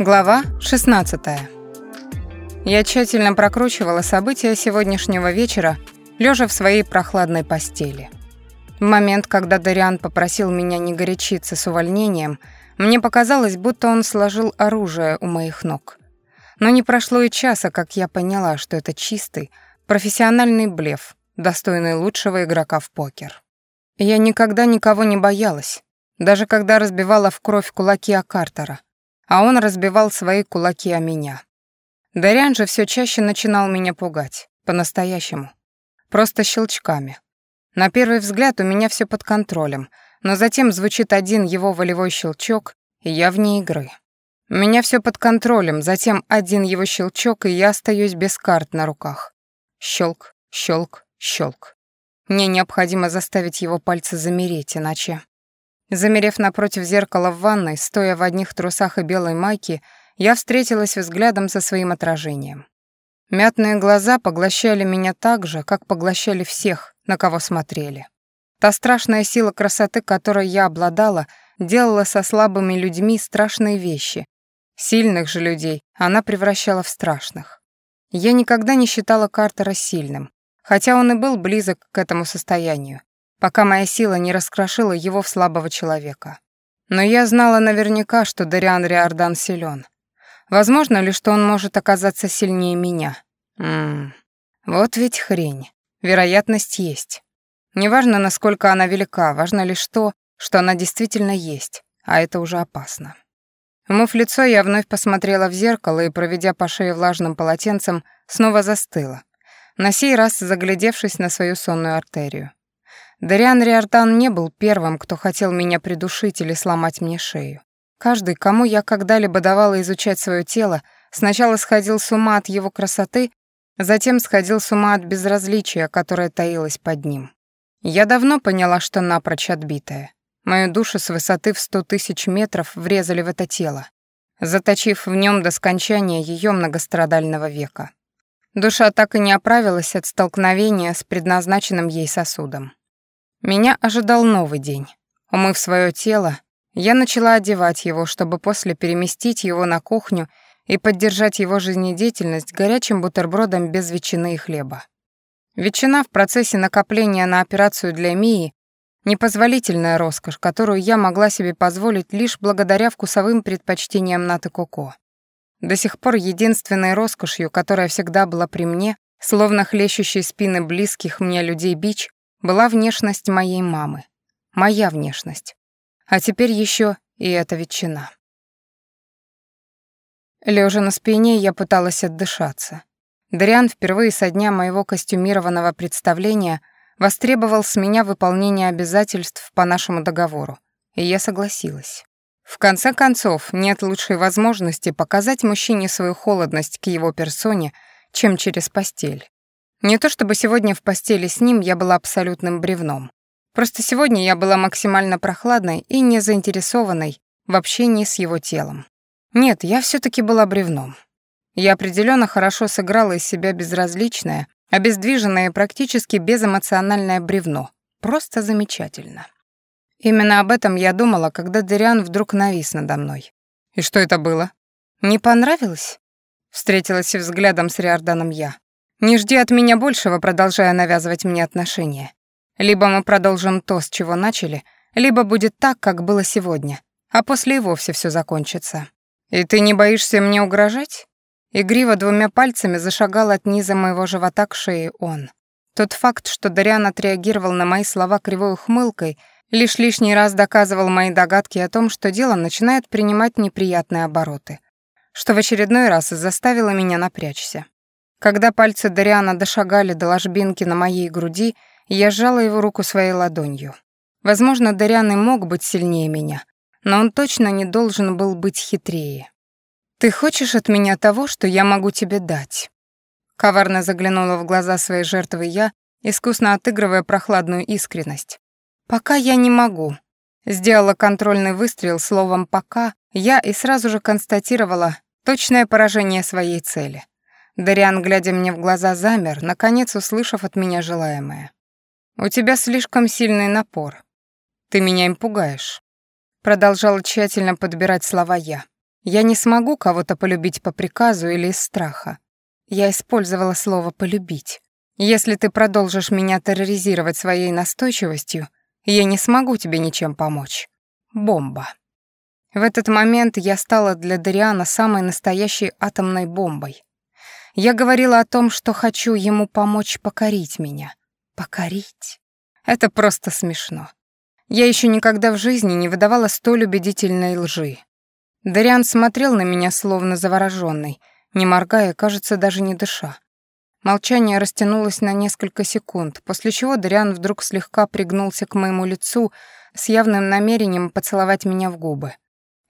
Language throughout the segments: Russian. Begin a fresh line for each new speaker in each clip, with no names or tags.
Глава 16. Я тщательно прокручивала события сегодняшнего вечера, лежа в своей прохладной постели. В момент, когда Дариан попросил меня не горячиться с увольнением, мне показалось, будто он сложил оружие у моих ног. Но не прошло и часа, как я поняла, что это чистый, профессиональный блеф, достойный лучшего игрока в покер. Я никогда никого не боялась, даже когда разбивала в кровь кулаки о Картера — а он разбивал свои кулаки о меня. Дарян же все чаще начинал меня пугать, по-настоящему. Просто щелчками. На первый взгляд у меня все под контролем, но затем звучит один его волевой щелчок, и я вне игры. У меня все под контролем, затем один его щелчок, и я остаюсь без карт на руках. Щелк, щелк, щелк. Мне необходимо заставить его пальцы замереть, иначе... Замерев напротив зеркала в ванной, стоя в одних трусах и белой майке, я встретилась взглядом со своим отражением. Мятные глаза поглощали меня так же, как поглощали всех, на кого смотрели. Та страшная сила красоты, которой я обладала, делала со слабыми людьми страшные вещи. Сильных же людей она превращала в страшных. Я никогда не считала Картера сильным, хотя он и был близок к этому состоянию пока моя сила не раскрошила его в слабого человека. Но я знала наверняка, что Дариан Риордан силен. Возможно ли, что он может оказаться сильнее меня? Ммм, вот ведь хрень. Вероятность есть. Неважно, насколько она велика, важно лишь то, что она действительно есть, а это уже опасно. Умыв лицо, я вновь посмотрела в зеркало и, проведя по шее влажным полотенцем, снова застыла, на сей раз заглядевшись на свою сонную артерию. Дариан Риортан не был первым, кто хотел меня придушить или сломать мне шею. Каждый, кому я когда-либо давала изучать свое тело, сначала сходил с ума от его красоты, затем сходил с ума от безразличия, которое таилось под ним. Я давно поняла, что напрочь отбитая. Мою душу с высоты в сто тысяч метров врезали в это тело, заточив в нем до скончания ее многострадального века. Душа так и не оправилась от столкновения с предназначенным ей сосудом. Меня ожидал новый день. Умыв свое тело, я начала одевать его, чтобы после переместить его на кухню и поддержать его жизнедеятельность горячим бутербродом без ветчины и хлеба. Ветчина в процессе накопления на операцию для Мии — непозволительная роскошь, которую я могла себе позволить лишь благодаря вкусовым предпочтениям Наты Коко. До сих пор единственной роскошью, которая всегда была при мне, словно хлещущей спины близких мне людей бич, была внешность моей мамы. Моя внешность. А теперь еще и эта ветчина. Лежа на спине, я пыталась отдышаться. Дариан впервые со дня моего костюмированного представления востребовал с меня выполнение обязательств по нашему договору, и я согласилась. В конце концов, нет лучшей возможности показать мужчине свою холодность к его персоне, чем через постель. Не то чтобы сегодня в постели с ним я была абсолютным бревном. Просто сегодня я была максимально прохладной и не заинтересованной в общении с его телом. Нет, я все таки была бревном. Я определенно хорошо сыграла из себя безразличное, обездвиженное и практически безэмоциональное бревно. Просто замечательно. Именно об этом я думала, когда Дериан вдруг навис надо мной. «И что это было?» «Не понравилось?» Встретилась взглядом с Риорданом я. Не жди от меня большего, продолжая навязывать мне отношения. Либо мы продолжим то, с чего начали, либо будет так, как было сегодня, а после и вовсе все закончится. И ты не боишься мне угрожать? Игриво двумя пальцами зашагал от низа моего живота к шее он. Тот факт, что Дариан отреагировал на мои слова кривой ухмылкой, лишь лишний раз доказывал мои догадки о том, что дело начинает принимать неприятные обороты, что в очередной раз заставило меня напрячься. Когда пальцы Дариана дошагали до ложбинки на моей груди, я сжала его руку своей ладонью. Возможно, Дариан и мог быть сильнее меня, но он точно не должен был быть хитрее. «Ты хочешь от меня того, что я могу тебе дать?» Коварно заглянула в глаза своей жертвы я, искусно отыгрывая прохладную искренность. «Пока я не могу». Сделала контрольный выстрел словом «пока», я и сразу же констатировала точное поражение своей цели. Дариан, глядя мне в глаза, замер, наконец услышав от меня желаемое. «У тебя слишком сильный напор. Ты меня им пугаешь». Продолжала тщательно подбирать слова я. Я не смогу кого-то полюбить по приказу или из страха. Я использовала слово «полюбить». Если ты продолжишь меня терроризировать своей настойчивостью, я не смогу тебе ничем помочь. Бомба. В этот момент я стала для Дариана самой настоящей атомной бомбой. Я говорила о том, что хочу ему помочь покорить меня. Покорить. Это просто смешно. Я еще никогда в жизни не выдавала столь убедительной лжи. Дариан смотрел на меня словно завороженный, не моргая, кажется, даже не дыша. Молчание растянулось на несколько секунд, после чего Дариан вдруг слегка пригнулся к моему лицу с явным намерением поцеловать меня в губы.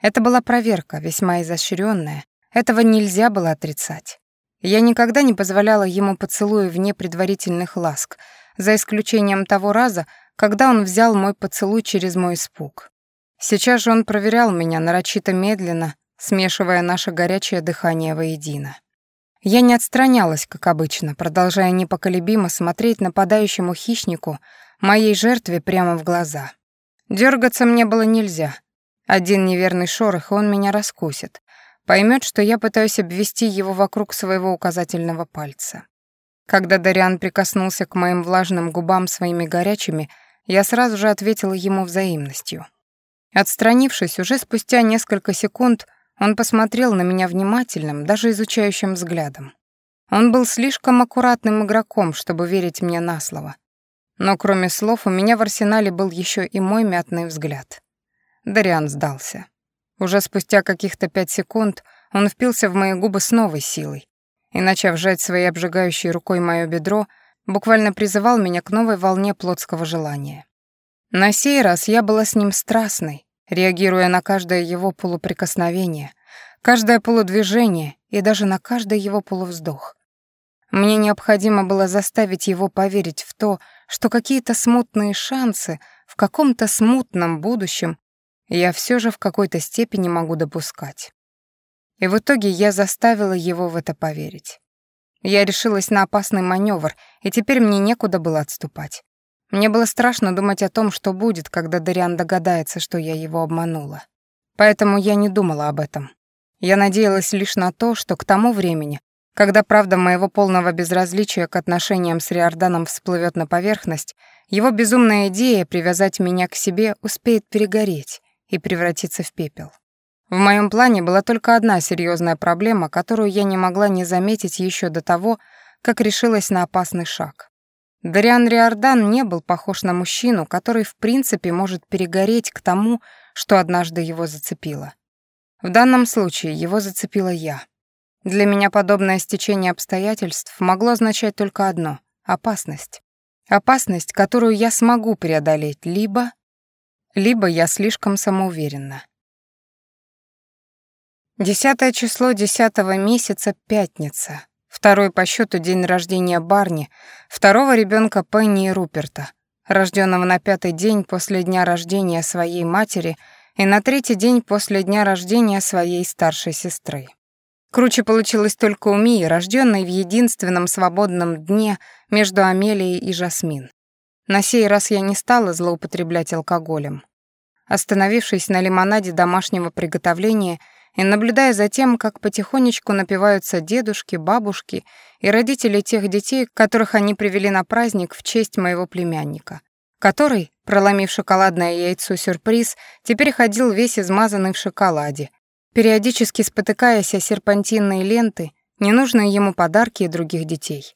Это была проверка, весьма изощренная, этого нельзя было отрицать. Я никогда не позволяла ему поцелуя вне предварительных ласк, за исключением того раза, когда он взял мой поцелуй через мой испуг. Сейчас же он проверял меня нарочито медленно, смешивая наше горячее дыхание воедино. Я не отстранялась, как обычно, продолжая непоколебимо смотреть нападающему хищнику, моей жертве прямо в глаза. Дергаться мне было нельзя. Один неверный шорох, и он меня раскусит. Поймет, что я пытаюсь обвести его вокруг своего указательного пальца. Когда Дариан прикоснулся к моим влажным губам своими горячими, я сразу же ответила ему взаимностью. Отстранившись, уже спустя несколько секунд он посмотрел на меня внимательным, даже изучающим взглядом. Он был слишком аккуратным игроком, чтобы верить мне на слово. Но кроме слов у меня в арсенале был еще и мой мятный взгляд. Дариан сдался. Уже спустя каких-то пять секунд он впился в мои губы с новой силой и, начав сжать своей обжигающей рукой мое бедро, буквально призывал меня к новой волне плотского желания. На сей раз я была с ним страстной, реагируя на каждое его полуприкосновение, каждое полудвижение и даже на каждый его полувздох. Мне необходимо было заставить его поверить в то, что какие-то смутные шансы в каком-то смутном будущем я все же в какой-то степени могу допускать. И в итоге я заставила его в это поверить. Я решилась на опасный маневр, и теперь мне некуда было отступать. Мне было страшно думать о том, что будет, когда Дариан догадается, что я его обманула. Поэтому я не думала об этом. Я надеялась лишь на то, что к тому времени, когда правда моего полного безразличия к отношениям с Риорданом всплывет на поверхность, его безумная идея привязать меня к себе успеет перегореть и превратиться в пепел. В моем плане была только одна серьезная проблема, которую я не могла не заметить еще до того, как решилась на опасный шаг. Дариан Риордан не был похож на мужчину, который в принципе может перегореть к тому, что однажды его зацепило. В данном случае его зацепила я. Для меня подобное стечение обстоятельств могло означать только одно — опасность. Опасность, которую я смогу преодолеть, либо... Либо я слишком самоуверенна. Десятое число десятого месяца — пятница. Второй по счету день рождения Барни, второго ребенка Пенни и Руперта, рожденного на пятый день после дня рождения своей матери и на третий день после дня рождения своей старшей сестры. Круче получилось только у Мии, рожденной в единственном свободном дне между Амелией и Жасмин. На сей раз я не стала злоупотреблять алкоголем. Остановившись на лимонаде домашнего приготовления, и наблюдая за тем, как потихонечку напиваются дедушки, бабушки и родители тех детей, которых они привели на праздник в честь моего племянника, который, проломив шоколадное яйцо сюрприз, теперь ходил весь измазанный в шоколаде, периодически спотыкаясь о серпантинные ленты, ненужные ему подарки и других детей.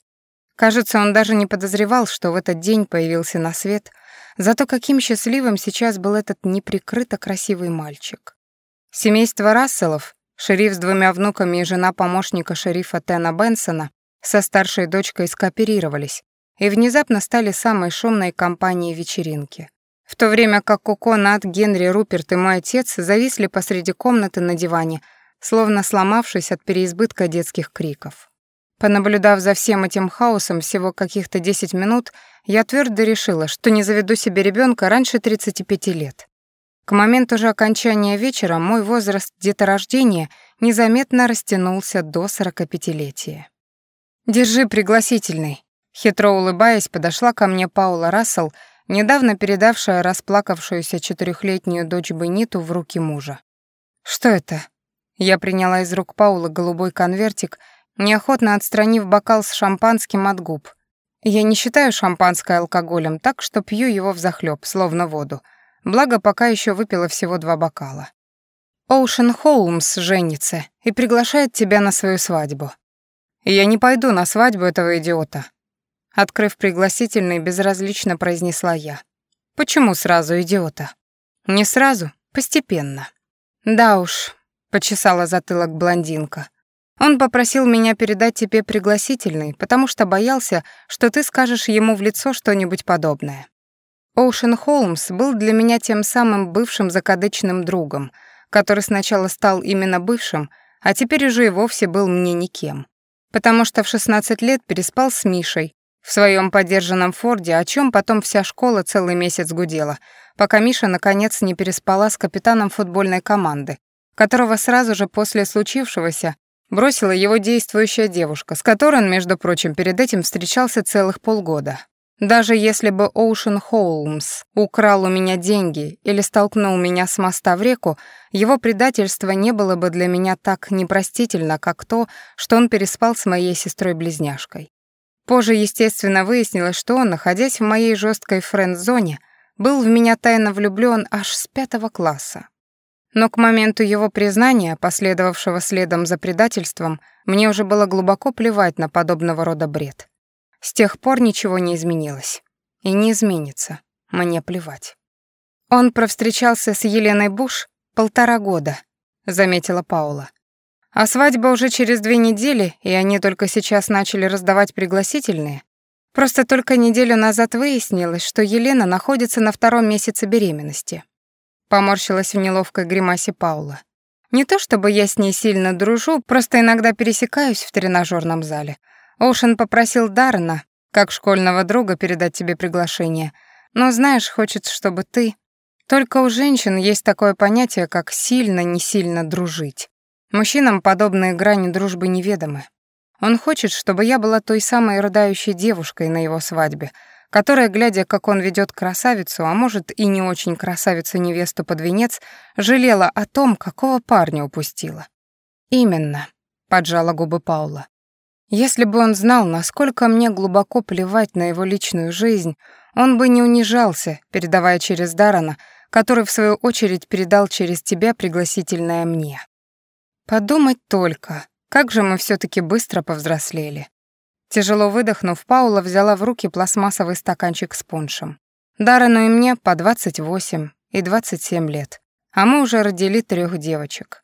Кажется, он даже не подозревал, что в этот день появился на свет, зато каким счастливым сейчас был этот неприкрыто красивый мальчик. Семейство Расселов, шериф с двумя внуками и жена помощника шерифа Тена Бенсона со старшей дочкой скооперировались и внезапно стали самой шумной компанией вечеринки. В то время как Коко, Нат, Генри, Руперт и мой отец зависли посреди комнаты на диване, словно сломавшись от переизбытка детских криков. Понаблюдав за всем этим хаосом всего каких-то 10 минут, я твердо решила, что не заведу себе ребенка раньше 35 лет. К моменту же окончания вечера мой возраст деторождения незаметно растянулся до сорокапятилетия. «Держи пригласительный», — хитро улыбаясь, подошла ко мне Паула Рассел, недавно передавшая расплакавшуюся четырехлетнюю дочь Бениту в руки мужа. «Что это?» Я приняла из рук Паула голубой конвертик, неохотно отстранив бокал с шампанским от губ. Я не считаю шампанское алкоголем, так что пью его взахлёб, словно воду. Благо, пока еще выпила всего два бокала. Оушен Холмс женится и приглашает тебя на свою свадьбу. Я не пойду на свадьбу этого идиота. Открыв пригласительный, безразлично произнесла я. Почему сразу идиота? Не сразу, постепенно. Да уж, почесала затылок блондинка. Он попросил меня передать тебе пригласительный, потому что боялся, что ты скажешь ему в лицо что-нибудь подобное. Оушен Холмс был для меня тем самым бывшим закадычным другом — который сначала стал именно бывшим, а теперь уже и вовсе был мне никем. Потому что в 16 лет переспал с Мишей в своем подержанном Форде, о чем потом вся школа целый месяц гудела, пока Миша наконец не переспала с капитаном футбольной команды, которого сразу же после случившегося бросила его действующая девушка, с которой он, между прочим, перед этим встречался целых полгода. Даже если бы Оушен Холмс украл у меня деньги или столкнул меня с моста в реку, его предательство не было бы для меня так непростительно, как то, что он переспал с моей сестрой-близняшкой. Позже, естественно, выяснилось, что он, находясь в моей жесткой френд-зоне, был в меня тайно влюблён аж с пятого класса. Но к моменту его признания, последовавшего следом за предательством, мне уже было глубоко плевать на подобного рода бред. С тех пор ничего не изменилось. И не изменится. Мне плевать. Он провстречался с Еленой Буш полтора года, заметила Паула. А свадьба уже через две недели, и они только сейчас начали раздавать пригласительные. Просто только неделю назад выяснилось, что Елена находится на втором месяце беременности. Поморщилась в неловкой гримасе Паула. Не то чтобы я с ней сильно дружу, просто иногда пересекаюсь в тренажерном зале. Оушен попросил Даррена, как школьного друга, передать тебе приглашение. Но знаешь, хочет, чтобы ты... Только у женщин есть такое понятие, как сильно-не сильно дружить. Мужчинам подобные грани дружбы неведомы. Он хочет, чтобы я была той самой рыдающей девушкой на его свадьбе, которая, глядя, как он ведет красавицу, а может и не очень красавицу невесту под венец, жалела о том, какого парня упустила. «Именно», — поджала губы Паула. Если бы он знал, насколько мне глубоко плевать на его личную жизнь, он бы не унижался, передавая через Дарана, который в свою очередь передал через тебя пригласительное мне. Подумать только, как же мы все таки быстро повзрослели. Тяжело выдохнув, Паула взяла в руки пластмассовый стаканчик с пуншем. Дарану и мне по 28 и 27 лет, а мы уже родили трех девочек.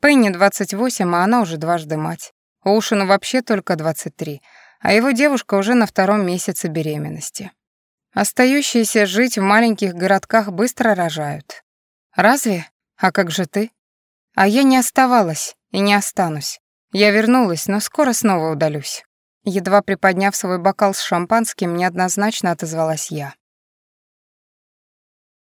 Пенни 28, а она уже дважды мать. Оушену вообще только 23, а его девушка уже на втором месяце беременности. Остающиеся жить в маленьких городках быстро рожают. Разве? А как же ты? А я не оставалась и не останусь. Я вернулась, но скоро снова удалюсь. Едва приподняв свой бокал с шампанским, неоднозначно отозвалась я.